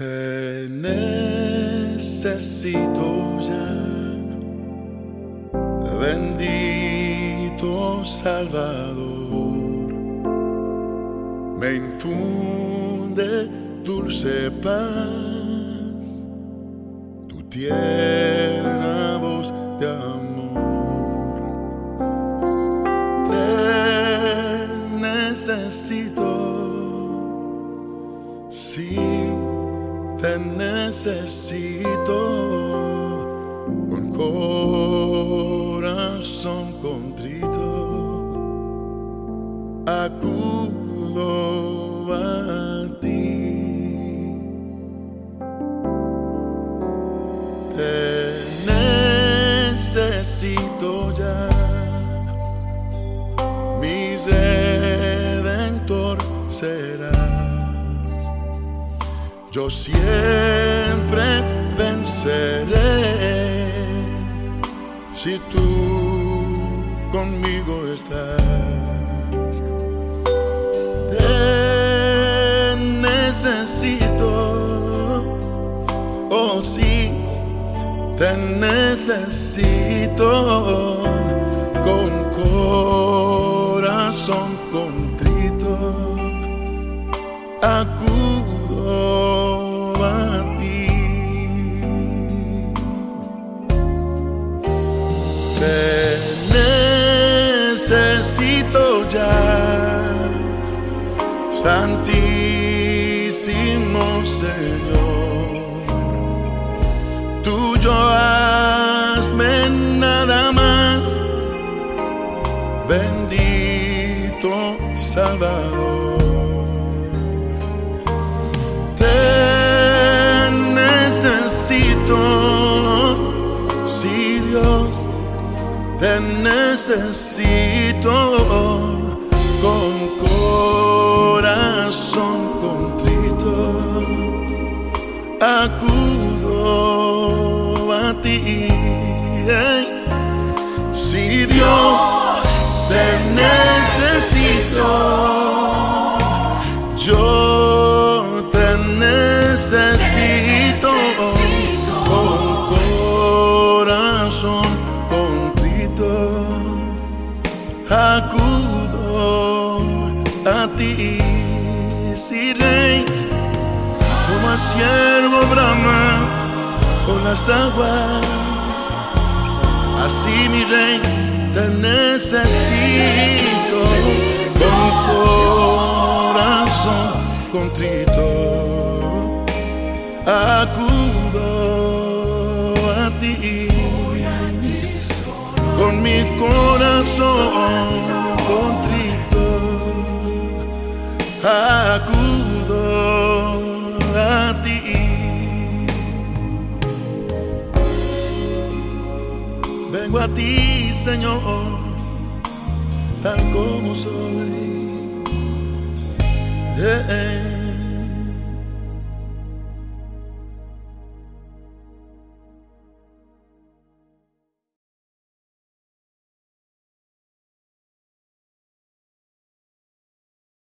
Te necesito ya, bendito Salvador. Me infunde dulce paz, tu tierna voz de amor. Te necesito, sí te necesito con corazón contrito. Acudo a ti. Te necesito ya, Yo siempre venceré si tú conmigo estás. Te necesito, oh sí, te necesito con corazón contrito. Necesito ya, Santísimo Señor. Tuyo hazme nada más, bendito Salvador. Te necesito, sí Dios, te necesito con corazón contrito. Acudo a ti. Acudo a ti, si rey, como al siervo brama con las aguas. Así mi rey, te necesito con corazón contrito. Acudo corazón contrito. Acudo a ti. Vengo a ti, Señor, tal como soy.